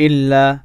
إلا